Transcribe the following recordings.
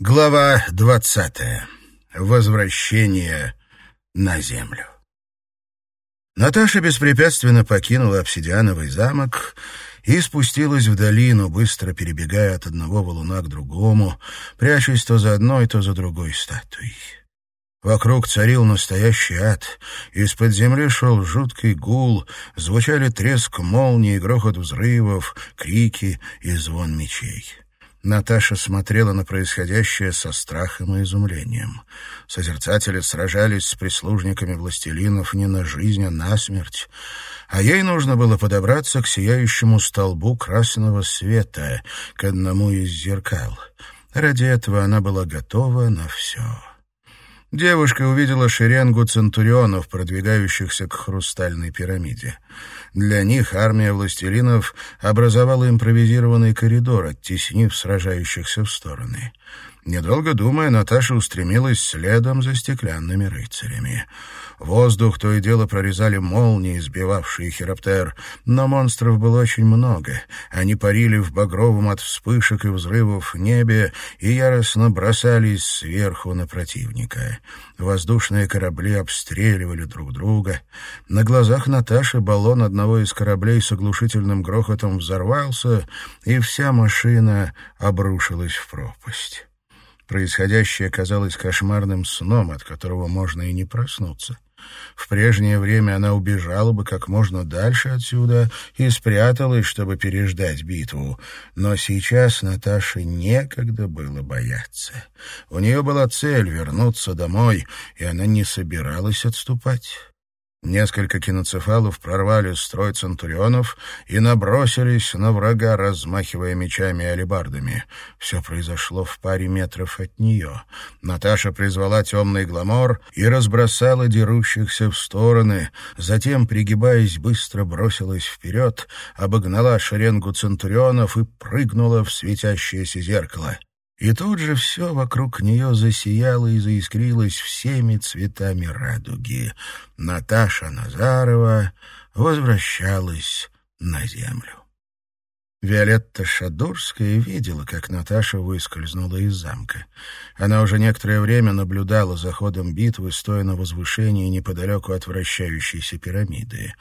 Глава двадцатая. Возвращение на землю. Наташа беспрепятственно покинула обсидиановый замок и спустилась в долину, быстро перебегая от одного валуна к другому, прячась то за одной, то за другой статуей. Вокруг царил настоящий ад. Из-под земли шел жуткий гул, звучали треск молний, грохот взрывов, крики и звон мечей. Наташа смотрела на происходящее со страхом и изумлением. Созерцатели сражались с прислужниками властелинов не на жизнь, а на смерть. А ей нужно было подобраться к сияющему столбу красного света, к одному из зеркал. Ради этого она была готова на все. Девушка увидела шеренгу центурионов, продвигающихся к хрустальной пирамиде. Для них армия властелинов образовала импровизированный коридор, оттеснив сражающихся в стороны. Недолго думая, Наташа устремилась следом за стеклянными рыцарями. Воздух то и дело прорезали молнии, сбивавшие хироптер, но монстров было очень много. Они парили в багровом от вспышек и взрывов небе и яростно бросались сверху на противника. Воздушные корабли обстреливали друг друга. На глазах Наташи баллон одного из кораблей с оглушительным грохотом взорвался, и вся машина обрушилась в пропасть. Происходящее казалось кошмарным сном, от которого можно и не проснуться. В прежнее время она убежала бы как можно дальше отсюда и спряталась, чтобы переждать битву. Но сейчас Наташе некогда было бояться. У нее была цель — вернуться домой, и она не собиралась отступать. Несколько киноцефалов прорвали строй центурионов и набросились на врага, размахивая мечами и алебардами. Все произошло в паре метров от нее. Наташа призвала темный гламор и разбросала дерущихся в стороны. Затем, пригибаясь, быстро бросилась вперед, обогнала шеренгу центурионов и прыгнула в светящееся зеркало. И тут же все вокруг нее засияло и заискрилось всеми цветами радуги. Наташа Назарова возвращалась на землю. Виолетта Шадурская видела, как Наташа выскользнула из замка. Она уже некоторое время наблюдала за ходом битвы, стоя на возвышении неподалеку от вращающейся пирамиды.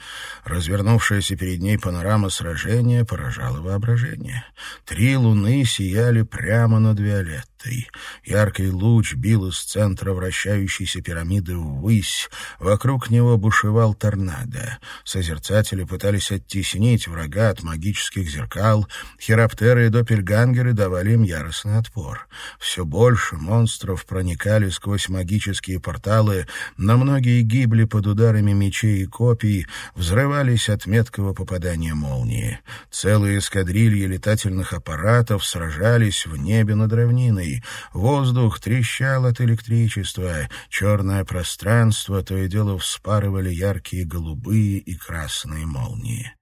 Развернувшаяся перед ней панорама сражения поражала воображение. Три луны сияли прямо над Виолеттой. Яркий луч бил из центра вращающейся пирамиды ввысь. Вокруг него бушевал торнадо. Созерцатели пытались оттеснить врага от магических зеркал, Генерал, хироптеры и доппельгангеры давали им яростный отпор. Все больше монстров проникали сквозь магические порталы, но многие гибли под ударами мечей и копий, взрывались от меткого попадания молнии. Целые эскадрильи летательных аппаратов сражались в небе над равниной. Воздух трещал от электричества, черное пространство то и дело вспарывали яркие голубые и красные молнии.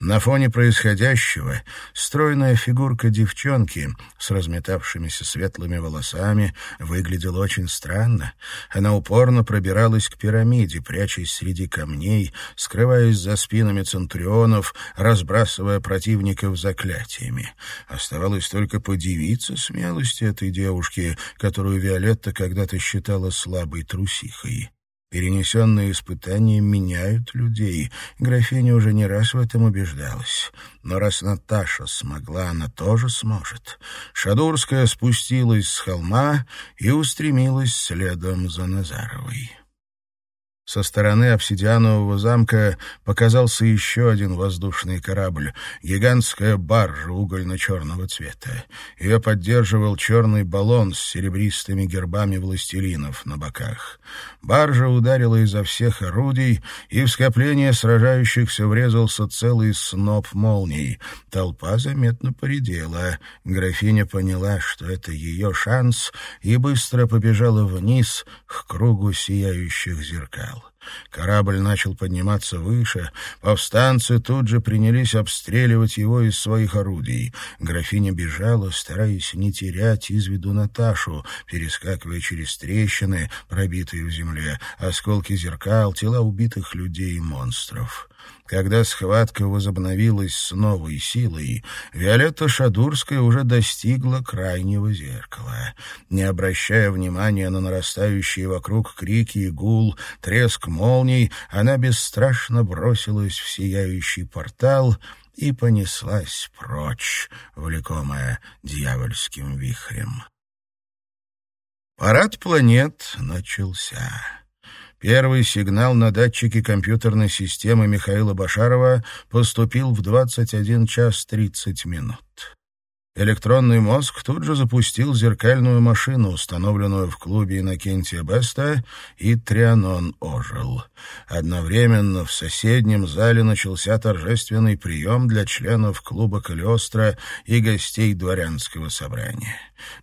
На фоне происходящего стройная фигурка девчонки с разметавшимися светлыми волосами выглядела очень странно. Она упорно пробиралась к пирамиде, прячась среди камней, скрываясь за спинами центрионов, разбрасывая противников заклятиями. Оставалось только подивиться смелости этой девушки, которую Виолетта когда-то считала слабой трусихой. Перенесенные испытания меняют людей. Графиня уже не раз в этом убеждалась. Но раз Наташа смогла, она тоже сможет. Шадурская спустилась с холма и устремилась следом за Назаровой. Со стороны обсидианового замка показался еще один воздушный корабль, гигантская баржа угольно-черного цвета. Ее поддерживал черный баллон с серебристыми гербами властелинов на боках. Баржа ударила изо всех орудий, и в скопление сражающихся врезался целый сноп молний. Толпа заметно поредела. Графиня поняла, что это ее шанс, и быстро побежала вниз к кругу сияющих зеркал. Корабль начал подниматься выше. Повстанцы тут же принялись обстреливать его из своих орудий. Графиня бежала, стараясь не терять из виду Наташу, перескакивая через трещины, пробитые в земле, осколки зеркал, тела убитых людей и монстров. Когда схватка возобновилась с новой силой, Виолетта Шадурская уже достигла крайнего зеркала. Не обращая внимания на нарастающие вокруг крики и гул, треск молний, она бесстрашно бросилась в сияющий портал и понеслась прочь, влекомая дьявольским вихрем. Парад планет начался. Первый сигнал на датчике компьютерной системы Михаила Башарова поступил в 21 час 30 минут. Электронный мозг тут же запустил зеркальную машину, установленную в клубе Иннокентия Беста, и Трианон ожил. Одновременно в соседнем зале начался торжественный прием для членов клуба Калиостро и гостей дворянского собрания.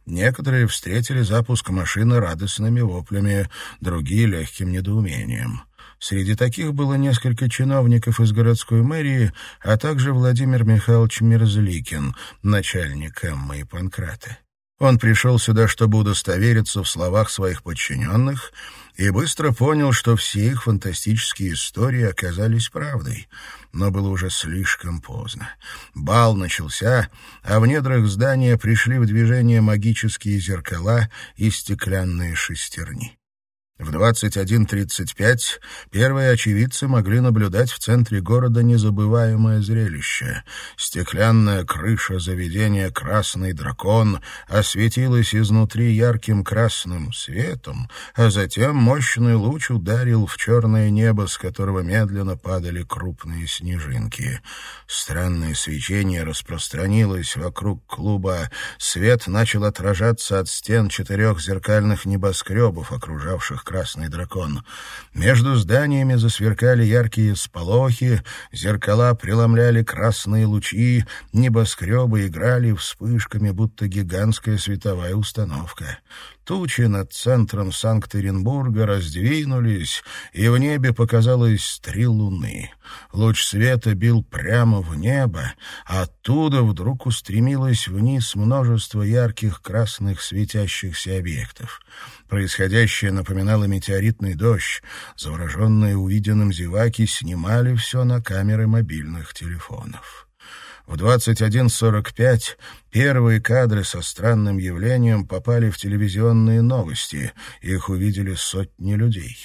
Некоторые встретили запуск машины радостными воплями, другие — легким недоумением. Среди таких было несколько чиновников из городской мэрии, а также Владимир Михайлович Мерзликин, начальник Эммы и Панкрата. Он пришел сюда, чтобы удостовериться в словах своих подчиненных, и быстро понял, что все их фантастические истории оказались правдой. Но было уже слишком поздно. Бал начался, а в недрах здания пришли в движение магические зеркала и стеклянные шестерни. В 21.35 первые очевидцы могли наблюдать в центре города незабываемое зрелище. Стеклянная крыша заведения «Красный дракон» осветилась изнутри ярким красным светом, а затем мощный луч ударил в черное небо, с которого медленно падали крупные снежинки. Странное свечение распространилось вокруг клуба. Свет начал отражаться от стен четырех зеркальных небоскребов, окружавших красный дракон. Между зданиями засверкали яркие сполохи, зеркала преломляли красные лучи, небоскребы играли вспышками, будто гигантская световая установка. Тучи над центром Санкт-Петербурга раздвинулись, и в небе показалось три луны. Луч света бил прямо в небо, оттуда вдруг устремилось вниз множество ярких красных светящихся объектов. Происходящее напоминало метеоритный дождь. Завороженные увиденным зеваки снимали все на камеры мобильных телефонов. В 21.45 первые кадры со странным явлением попали в телевизионные новости. Их увидели сотни людей.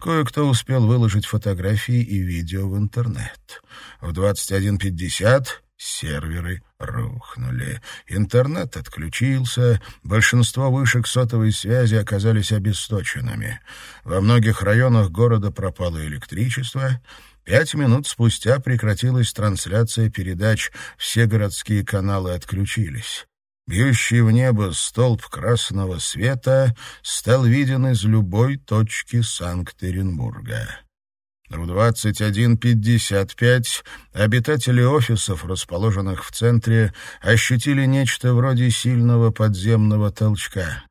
Кое-кто успел выложить фотографии и видео в интернет. В 21.50 серверы рухнули. Интернет отключился, большинство вышек сотовой связи оказались обесточенными. Во многих районах города пропало электричество, Пять минут спустя прекратилась трансляция передач, все городские каналы отключились. Бьющий в небо столб красного света стал виден из любой точки Санкт-Петербурга. В 21.55 обитатели офисов, расположенных в центре, ощутили нечто вроде сильного подземного толчка.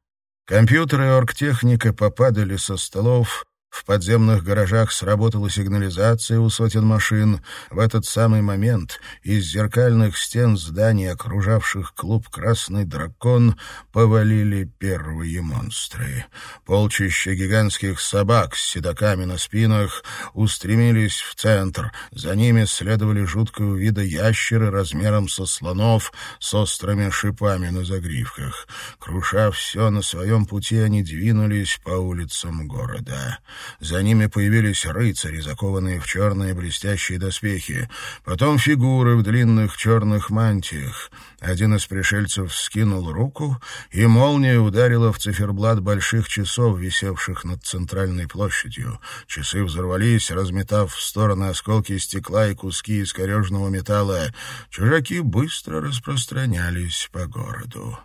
Компьютеры и оргтехника попадали со столов, в подземных гаражах сработала сигнализация у сотен машин. В этот самый момент из зеркальных стен зданий, окружавших клуб «Красный дракон», повалили первые монстры. Полчища гигантских собак с седоками на спинах устремились в центр. За ними следовали жуткого вида ящеры размером со слонов с острыми шипами на загривках. Круша все на своем пути, они двинулись по улицам города. За ними появились рыцари, закованные в черные блестящие доспехи. Потом фигуры в длинных черных мантиях. Один из пришельцев скинул руку, и молния ударила в циферблат больших часов, висевших над центральной площадью. Часы взорвались, разметав в стороны осколки стекла и куски искорежного металла. Чужаки быстро распространялись по городу.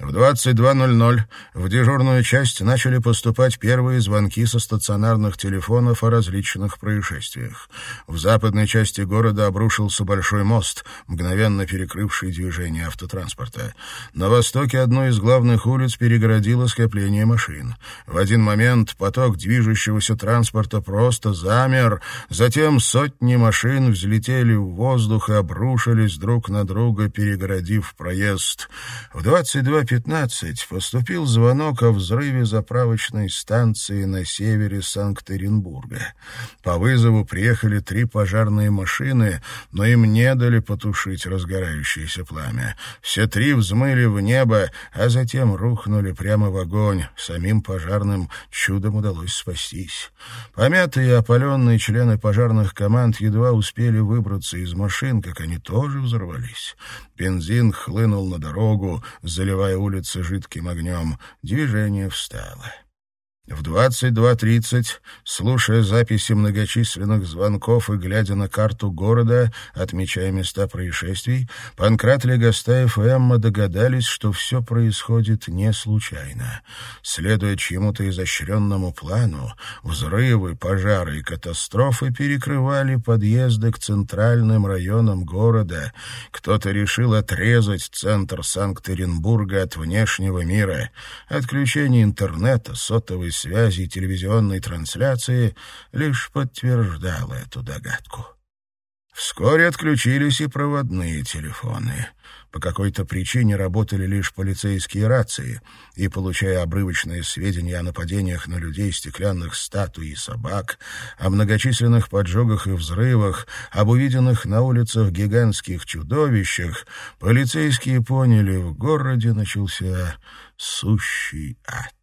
В 22.00 в дежурную часть начали поступать первые звонки со стационарных телефонов о различных происшествиях. В западной части города обрушился большой мост, мгновенно перекрывший движение автотранспорта. На востоке одной из главных улиц перегородило скопление машин. В один момент поток движущегося транспорта просто замер, затем сотни машин взлетели в воздух и обрушились друг на друга, перегородив проезд. В 22 2.15 поступил звонок о взрыве заправочной станции на севере Санкт-Петербурга. По вызову приехали три пожарные машины, но им не дали потушить разгорающееся пламя. Все три взмыли в небо, а затем рухнули прямо в огонь. Самим пожарным чудом удалось спастись. Помятые и опаленные члены пожарных команд едва успели выбраться из машин, как они тоже взорвались. Бензин хлынул на дорогу, заливая улицы жидким огнем. Движение встало. В 22.30, слушая записи многочисленных звонков и глядя на карту города, отмечая места происшествий, Панкрат Легостаев и Эмма догадались, что все происходит не случайно. Следуя чьему-то изощренному плану, взрывы, пожары и катастрофы перекрывали подъезды к центральным районам города. Кто-то решил отрезать центр Санкт-Петербурга от внешнего мира. Отключение интернета, сотовой связи и телевизионной трансляции лишь подтверждало эту догадку. Вскоре отключились и проводные телефоны. По какой-то причине работали лишь полицейские рации, и, получая обрывочные сведения о нападениях на людей, стеклянных статуй и собак, о многочисленных поджогах и взрывах, об увиденных на улицах гигантских чудовищах, полицейские поняли, в городе начался сущий ад.